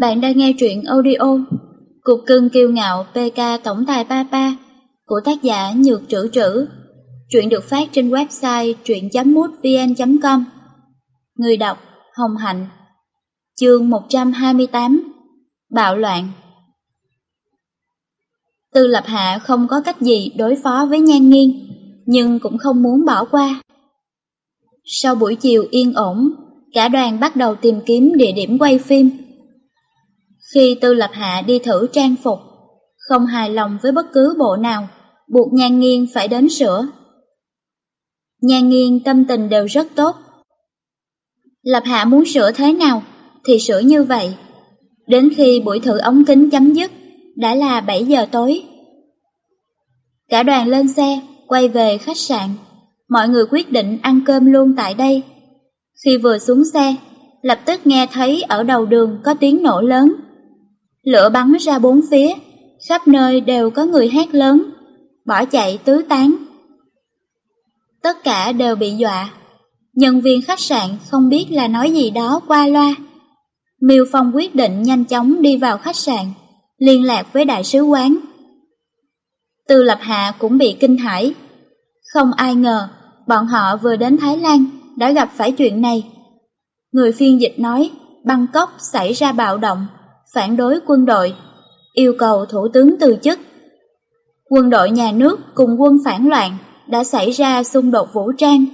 Bạn đang nghe truyện audio Cục cưng kiêu ngạo PK Tổng tài Papa của tác giả Nhược Trữ Trữ. Truyện được phát trên website truyện.mútvn.com Người đọc Hồng Hạnh Chương 128 Bạo loạn Tư Lập Hạ không có cách gì đối phó với Nhan Nghiên, nhưng cũng không muốn bỏ qua. Sau buổi chiều yên ổn, cả đoàn bắt đầu tìm kiếm địa điểm quay phim. Khi Tư Lập Hạ đi thử trang phục, không hài lòng với bất cứ bộ nào, buộc Nhan Nghiên phải đến sửa. Nhan Nghiên tâm tình đều rất tốt. Lập Hạ muốn sửa thế nào thì sửa như vậy. Đến khi buổi thử ống kính chấm dứt, đã là 7 giờ tối. Cả đoàn lên xe, quay về khách sạn. Mọi người quyết định ăn cơm luôn tại đây. Khi vừa xuống xe, lập tức nghe thấy ở đầu đường có tiếng nổ lớn. Lửa bắn ra bốn phía, khắp nơi đều có người hét lớn, bỏ chạy tứ tán. Tất cả đều bị dọa. Nhân viên khách sạn không biết là nói gì đó qua loa. Miêu Phong quyết định nhanh chóng đi vào khách sạn, liên lạc với đại sứ quán. Tư Lập Hạ cũng bị kinh hãi. Không ai ngờ, bọn họ vừa đến Thái Lan đã gặp phải chuyện này. Người phiên dịch nói, Bangkok xảy ra bạo động, phản đối quân đội, yêu cầu thủ tướng từ chức. Quân đội nhà nước cùng quân phản loạn đã xảy ra xung đột vũ trang.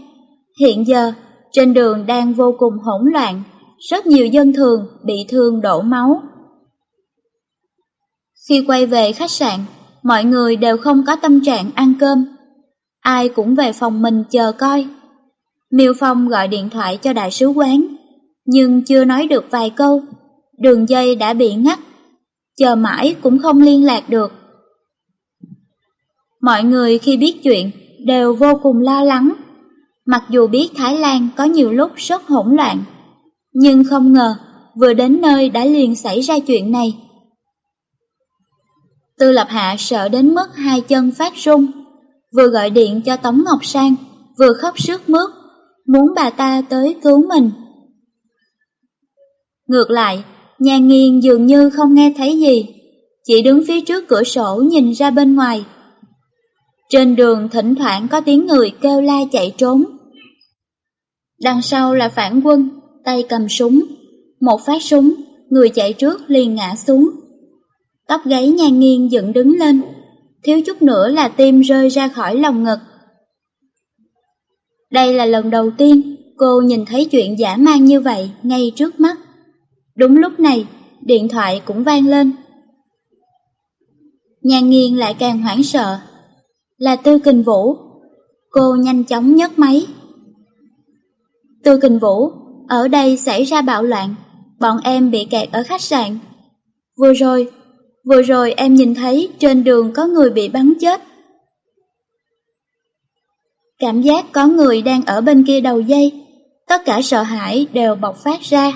Hiện giờ, trên đường đang vô cùng hỗn loạn, rất nhiều dân thường bị thương đổ máu. Khi quay về khách sạn, mọi người đều không có tâm trạng ăn cơm. Ai cũng về phòng mình chờ coi. Miêu Phong gọi điện thoại cho đại sứ quán, nhưng chưa nói được vài câu, đường dây đã bị ngắt, chờ mãi cũng không liên lạc được. Mọi người khi biết chuyện đều vô cùng lo lắng, mặc dù biết Thái Lan có nhiều lúc rất hỗn loạn, nhưng không ngờ vừa đến nơi đã liền xảy ra chuyện này. Tư Lập Hạ sợ đến mức hai chân phát run, vừa gọi điện cho Tống Ngọc Sang, vừa khóc sướt mướt, muốn bà ta tới cứu mình. Ngược lại, nhà nghiền dường như không nghe thấy gì, chỉ đứng phía trước cửa sổ nhìn ra bên ngoài. Trên đường thỉnh thoảng có tiếng người kêu la chạy trốn. Đằng sau là phản quân, tay cầm súng. Một phát súng, người chạy trước liền ngã xuống. Tóc gáy nhan nghiêng dựng đứng lên, thiếu chút nữa là tim rơi ra khỏi lòng ngực. Đây là lần đầu tiên cô nhìn thấy chuyện giả mang như vậy ngay trước mắt. Đúng lúc này, điện thoại cũng vang lên. Nhà nghiêng lại càng hoảng sợ. Là Tư Kình Vũ. Cô nhanh chóng nhấc máy. Tư Kình Vũ, ở đây xảy ra bạo loạn, bọn em bị kẹt ở khách sạn. Vừa rồi, vừa rồi em nhìn thấy trên đường có người bị bắn chết. Cảm giác có người đang ở bên kia đầu dây, tất cả sợ hãi đều bộc phát ra.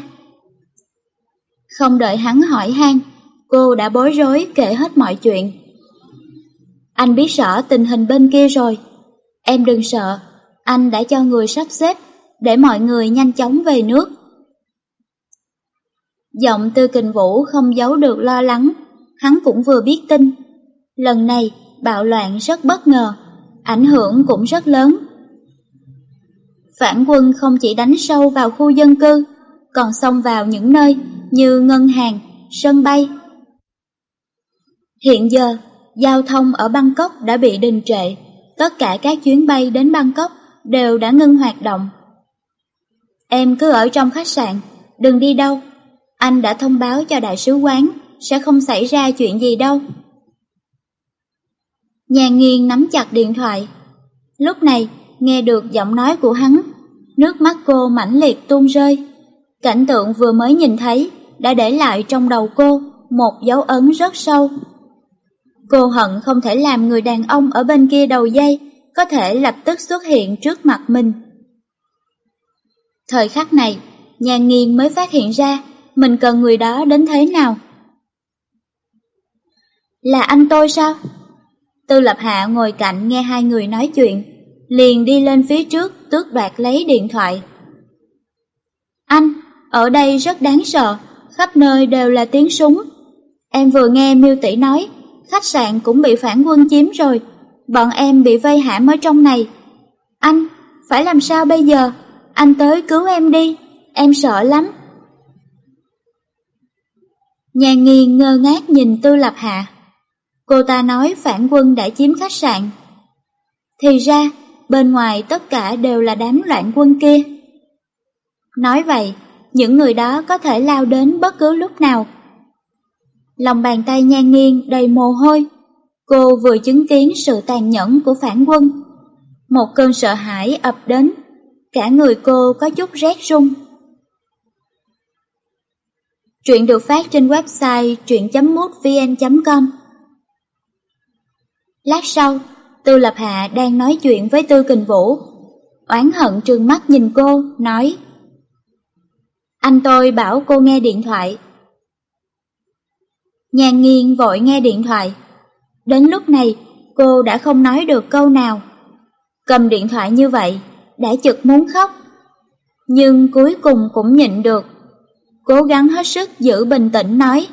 Không đợi hắn hỏi han, cô đã bối rối kể hết mọi chuyện. Anh biết rõ tình hình bên kia rồi, em đừng sợ, anh đã cho người sắp xếp để mọi người nhanh chóng về nước. Giọng tư kình vũ không giấu được lo lắng, hắn cũng vừa biết tin. Lần này, bạo loạn rất bất ngờ, ảnh hưởng cũng rất lớn. Phản quân không chỉ đánh sâu vào khu dân cư, còn xông vào những nơi như ngân hàng, sân bay. Hiện giờ, giao thông ở Bangkok đã bị đình trệ, tất cả các chuyến bay đến Bangkok đều đã ngưng hoạt động. Em cứ ở trong khách sạn, đừng đi đâu. Anh đã thông báo cho đại sứ quán, sẽ không xảy ra chuyện gì đâu. Nhàn nghiêng nắm chặt điện thoại. Lúc này, nghe được giọng nói của hắn, nước mắt cô mãnh liệt tuôn rơi. Cảnh tượng vừa mới nhìn thấy đã để lại trong đầu cô một dấu ấn rất sâu. Cô hận không thể làm người đàn ông ở bên kia đầu dây có thể lập tức xuất hiện trước mặt mình. Thời khắc này, nhà nghiên mới phát hiện ra mình cần người đó đến thế nào. Là anh tôi sao? Tư Lập Hạ ngồi cạnh nghe hai người nói chuyện, liền đi lên phía trước tước đoạt lấy điện thoại. Anh, ở đây rất đáng sợ, khắp nơi đều là tiếng súng. Em vừa nghe miêu tỷ nói, khách sạn cũng bị phản quân chiếm rồi, bọn em bị vây hãm ở trong này. Anh, phải làm sao bây giờ? Anh tới cứu em đi, em sợ lắm. Nhà nghi ngơ ngác nhìn Tư Lập Hạ. Cô ta nói phản quân đã chiếm khách sạn. Thì ra, bên ngoài tất cả đều là đám loạn quân kia. Nói vậy, những người đó có thể lao đến bất cứ lúc nào. Lòng bàn tay nhan nghiêng đầy mồ hôi, cô vừa chứng kiến sự tàn nhẫn của phản quân. Một cơn sợ hãi ập đến, cả người cô có chút rét run. Truyện được phát trên website truyện.mútvn.com Lát sau, Tư Lập Hạ đang nói chuyện với Tư Kình Vũ. Oán hận trừng mắt nhìn cô, nói anh tôi bảo cô nghe điện thoại. Nhàn nghiêng vội nghe điện thoại. Đến lúc này, cô đã không nói được câu nào. Cầm điện thoại như vậy, đã chực muốn khóc. Nhưng cuối cùng cũng nhịn được. Cố gắng hết sức giữ bình tĩnh nói.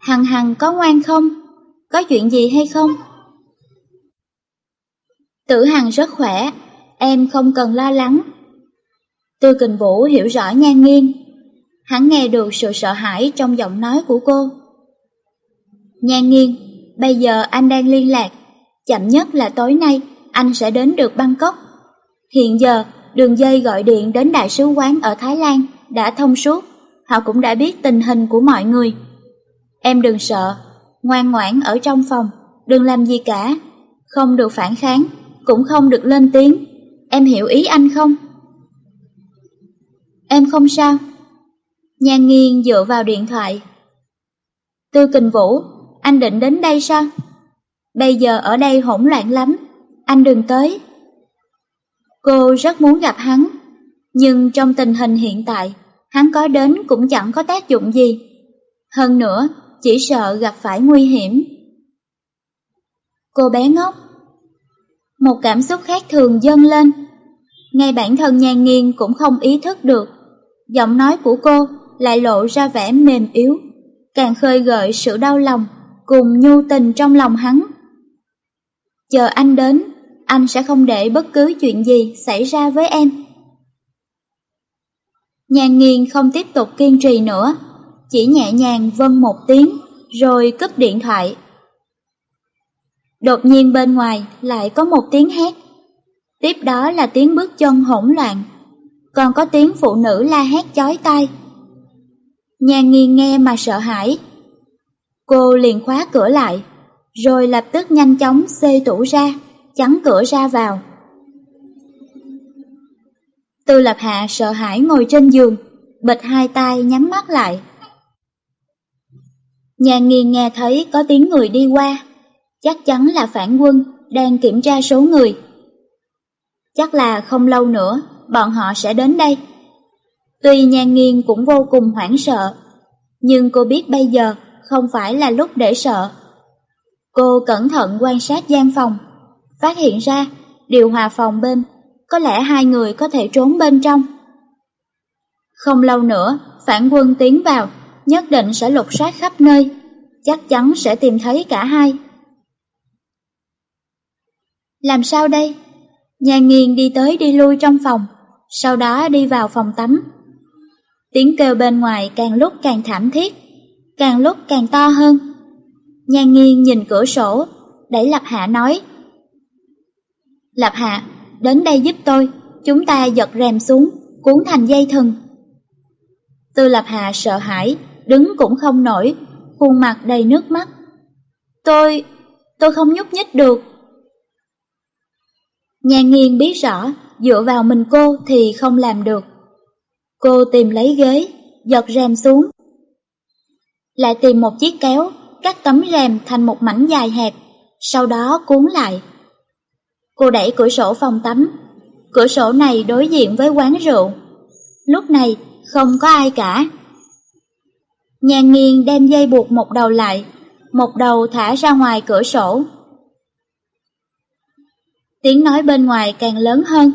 Hằng Hằng có ngoan không? Có chuyện gì hay không? Tử Hằng rất khỏe, em không cần lo lắng. Tư Kình Vũ hiểu rõ nhan nghiêng. Hắn nghe được sự sợ hãi trong giọng nói của cô. Nhan nghiêng, bây giờ anh đang liên lạc. Chậm nhất là tối nay, anh sẽ đến được Bangkok. Hiện giờ, đường dây gọi điện đến Đại sứ quán ở Thái Lan đã thông suốt. Họ cũng đã biết tình hình của mọi người. Em đừng sợ, ngoan ngoãn ở trong phòng, đừng làm gì cả. Không được phản kháng, cũng không được lên tiếng. Em hiểu ý anh không? Em không sao. Nhan nghiêng dựa vào điện thoại. Tư kình vũ, anh định đến đây sao? Bây giờ ở đây hỗn loạn lắm, anh đừng tới. Cô rất muốn gặp hắn, nhưng trong tình hình hiện tại, hắn có đến cũng chẳng có tác dụng gì. Hơn nữa, chỉ sợ gặp phải nguy hiểm. Cô bé ngốc, một cảm xúc khác thường dâng lên. Ngay bản thân nhan nghiêng cũng không ý thức được. Giọng nói của cô lại lộ ra vẻ mềm yếu, càng khơi gợi sự đau lòng cùng nhu tình trong lòng hắn. Chờ anh đến, anh sẽ không để bất cứ chuyện gì xảy ra với em. Nhan nghiêng không tiếp tục kiên trì nữa, chỉ nhẹ nhàng vâng một tiếng, rồi cúp điện thoại. Đột nhiên bên ngoài lại có một tiếng hét. Tiếp đó là tiếng bước chân hỗn loạn, còn có tiếng phụ nữ la hét chói tai. Nhà nghiêng nghe mà sợ hãi. Cô liền khóa cửa lại, rồi lập tức nhanh chóng xê tủ ra, chắn cửa ra vào. Tư lập hạ sợ hãi ngồi trên giường, bịch hai tay nhắm mắt lại. Nhà nghiêng nghe thấy có tiếng người đi qua, chắc chắn là phản quân đang kiểm tra số người. Chắc là không lâu nữa, bọn họ sẽ đến đây. Tuy nhan nghiêng cũng vô cùng hoảng sợ, nhưng cô biết bây giờ không phải là lúc để sợ. Cô cẩn thận quan sát gian phòng, phát hiện ra điều hòa phòng bên, có lẽ hai người có thể trốn bên trong. Không lâu nữa, phản quân tiến vào, nhất định sẽ lục soát khắp nơi, chắc chắn sẽ tìm thấy cả hai. Làm sao đây? Nhà nghiền đi tới đi lui trong phòng, sau đó đi vào phòng tắm. Tiếng kêu bên ngoài càng lúc càng thảm thiết, càng lúc càng to hơn. Nhà nghiên nhìn cửa sổ, đẩy Lập Hạ nói. Lập Hạ, đến đây giúp tôi, chúng ta giật rèm xuống, cuốn thành dây thừng. Tư Lập Hạ sợ hãi, đứng cũng không nổi, khuôn mặt đầy nước mắt. Tôi, tôi không nhúc nhích được. Nhà nghiên biết rõ, dựa vào mình cô thì không làm được. Cô tìm lấy ghế, giật rèm xuống. Lại tìm một chiếc kéo, cắt tấm rèm thành một mảnh dài hẹp, sau đó cuốn lại. Cô đẩy cửa sổ phòng tắm. Cửa sổ này đối diện với quán rượu. Lúc này không có ai cả. Nhàn nghiên đem dây buộc một đầu lại, một đầu thả ra ngoài cửa sổ. Tiếng nói bên ngoài càng lớn hơn,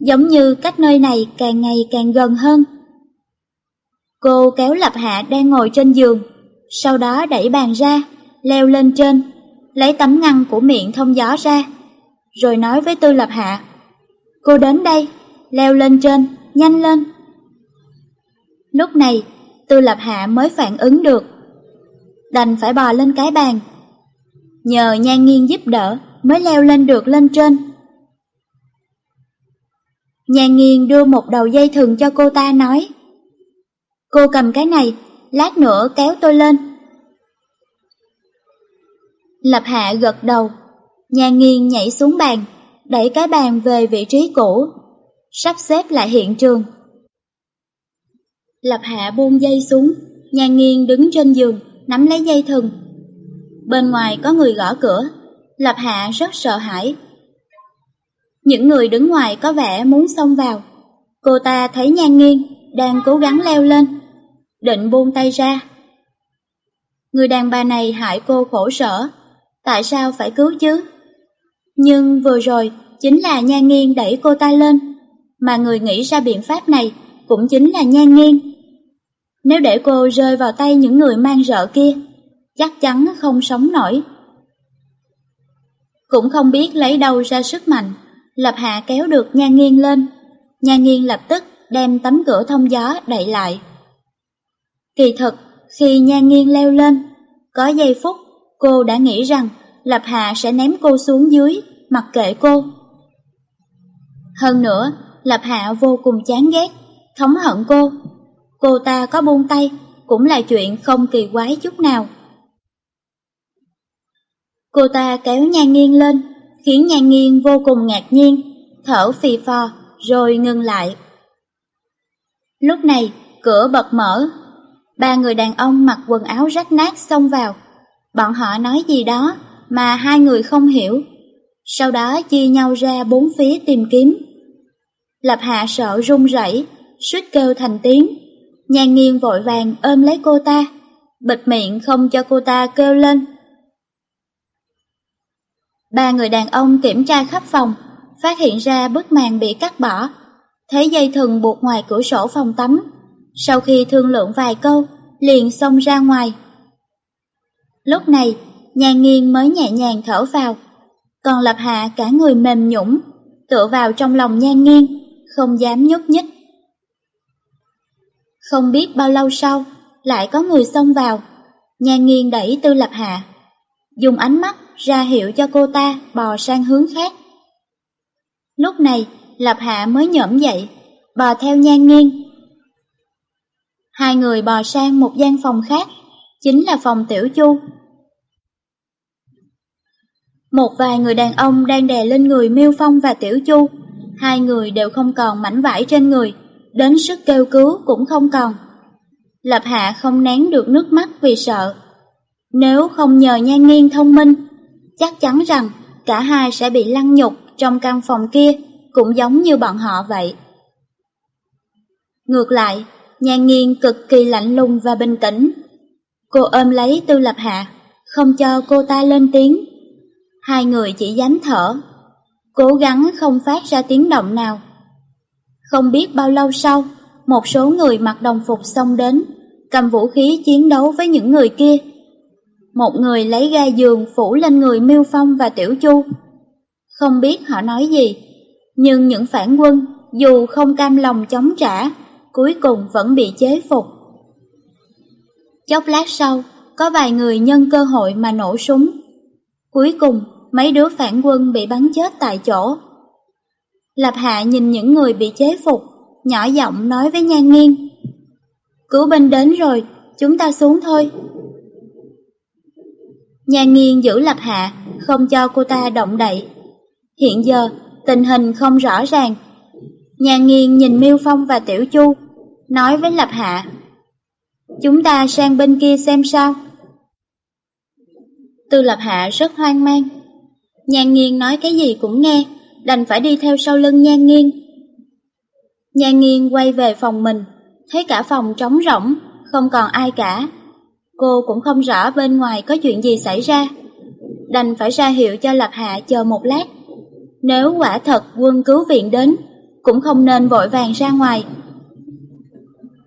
giống như cách nơi này càng ngày càng gần hơn. Cô kéo Lập Hạ đang ngồi trên giường, sau đó đẩy bàn ra, leo lên trên, lấy tấm ngăn của miệng thông gió ra, rồi nói với Tư Lập Hạ. Cô đến đây, leo lên trên, nhanh lên. Lúc này, Tư Lập Hạ mới phản ứng được. Đành phải bò lên cái bàn. Nhờ nhan nghiêng giúp đỡ mới leo lên được lên trên. Nhà nghiêng đưa một đầu dây thừng cho cô ta nói. Cô cầm cái này, lát nữa kéo tôi lên. Lập Hạ gật đầu, nhà nghiêng nhảy xuống bàn, đẩy cái bàn về vị trí cũ, sắp xếp lại hiện trường. Lập Hạ buông dây xuống, nhà nghiêng đứng trên giường, nắm lấy dây thừng. Bên ngoài có người gõ cửa, Lập Hạ rất sợ hãi. Những người đứng ngoài có vẻ muốn xông vào. Cô ta thấy nhan nghiêng, đang cố gắng leo lên, định buông tay ra. Người đàn bà này hại cô khổ sở, tại sao phải cứu chứ? Nhưng vừa rồi chính là nhan nghiêng đẩy cô ta lên, mà người nghĩ ra biện pháp này cũng chính là nhan nghiêng. Nếu để cô rơi vào tay những người mang rợ kia, chắc chắn không sống nổi. Cũng không biết lấy đâu ra sức mạnh, Lập Hạ kéo được Nhan Nghiên lên. Nhan Nghiên lập tức đem tấm cửa thông gió đậy lại. Kỳ thực, khi Nhan Nghiên leo lên, có giây phút cô đã nghĩ rằng Lập Hạ sẽ ném cô xuống dưới, mặc kệ cô. Hơn nữa, Lập Hạ vô cùng chán ghét, thống hận cô. Cô ta có buông tay, cũng là chuyện không kỳ quái chút nào. Cô ta kéo nhan nghiêng lên, khiến nhan nghiêng vô cùng ngạc nhiên, thở phì phò, rồi ngừng lại. Lúc này, cửa bật mở. Ba người đàn ông mặc quần áo rách nát xông vào. Bọn họ nói gì đó mà hai người không hiểu. Sau đó chia nhau ra bốn phía tìm kiếm. Lập hạ sợ run rẩy, suýt kêu thành tiếng. Nhan nghiêng vội vàng ôm lấy cô ta, bịt miệng không cho cô ta kêu lên. Ba người đàn ông kiểm tra khắp phòng, phát hiện ra bức màn bị cắt bỏ, thấy dây thừng buộc ngoài cửa sổ phòng tắm. Sau khi thương lượng vài câu, liền xông ra ngoài. Lúc này, nhà nghiêng mới nhẹ nhàng thở vào, còn lập hạ cả người mềm nhũng, tựa vào trong lòng nhan nghiêng, không dám nhúc nhích. Không biết bao lâu sau, lại có người xông vào, nhan nghiêng đẩy tư lập hạ, dùng ánh mắt ra hiệu cho cô ta bò sang hướng khác. Lúc này, Lập Hạ mới nhổm dậy, bò theo nhan nghiêng. Hai người bò sang một gian phòng khác, chính là phòng Tiểu Chu. Một vài người đàn ông đang đè lên người Miêu Phong và Tiểu Chu, hai người đều không còn mảnh vải trên người, đến sức kêu cứu cũng không còn. Lập Hạ không nén được nước mắt vì sợ. Nếu không nhờ nhan nghiêng thông minh, chắc chắn rằng cả hai sẽ bị lăng nhục trong căn phòng kia, cũng giống như bọn họ vậy. Ngược lại, nhan nghiêng cực kỳ lạnh lùng và bình tĩnh. Cô ôm lấy Tư Lập Hạ, không cho cô ta lên tiếng. Hai người chỉ dám thở, cố gắng không phát ra tiếng động nào. Không biết bao lâu sau, một số người mặc đồng phục xông đến, cầm vũ khí chiến đấu với những người kia. Một người lấy ga giường phủ lên người Miêu Phong và Tiểu Chu. Không biết họ nói gì, nhưng những phản quân dù không cam lòng chống trả, cuối cùng vẫn bị chế phục. Chốc lát sau, có vài người nhân cơ hội mà nổ súng. Cuối cùng, mấy đứa phản quân bị bắn chết tại chỗ. Lập Hạ nhìn những người bị chế phục, nhỏ giọng nói với Nhan Nghiên. Cứu binh đến rồi, chúng ta xuống thôi. Nhan Nghiên giữ Lập Hạ, không cho cô ta động đậy. Hiện giờ, tình hình không rõ ràng. Nhan Nghiên nhìn Miêu Phong và Tiểu Chu, nói với Lập Hạ. Chúng ta sang bên kia xem sao. Tư Lập Hạ rất hoang mang. Nhan Nghiên nói cái gì cũng nghe, đành phải đi theo sau lưng Nhan Nghiên. Nhan Nghiên quay về phòng mình, thấy cả phòng trống rỗng, không còn ai cả. Cô cũng không rõ bên ngoài có chuyện gì xảy ra. Đành phải ra hiệu cho Lập Hạ chờ một lát. Nếu quả thật quân cứu viện đến, cũng không nên vội vàng ra ngoài.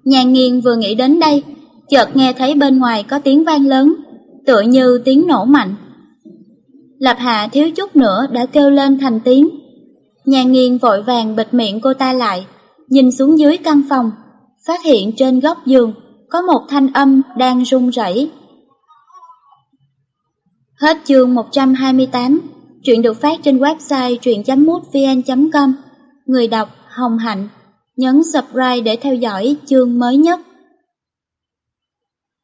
Nhà nghiên vừa nghĩ đến đây, chợt nghe thấy bên ngoài có tiếng vang lớn, tựa như tiếng nổ mạnh. Lập Hạ thiếu chút nữa đã kêu lên thành tiếng. Nhà nghiên vội vàng bịt miệng cô ta lại, nhìn xuống dưới căn phòng, phát hiện trên góc giường có một thanh âm đang rung rẩy. Hết chương 128, truyện được phát trên website truyện.mútvn.com. Người đọc Hồng Hạnh, nhấn subscribe để theo dõi chương mới nhất.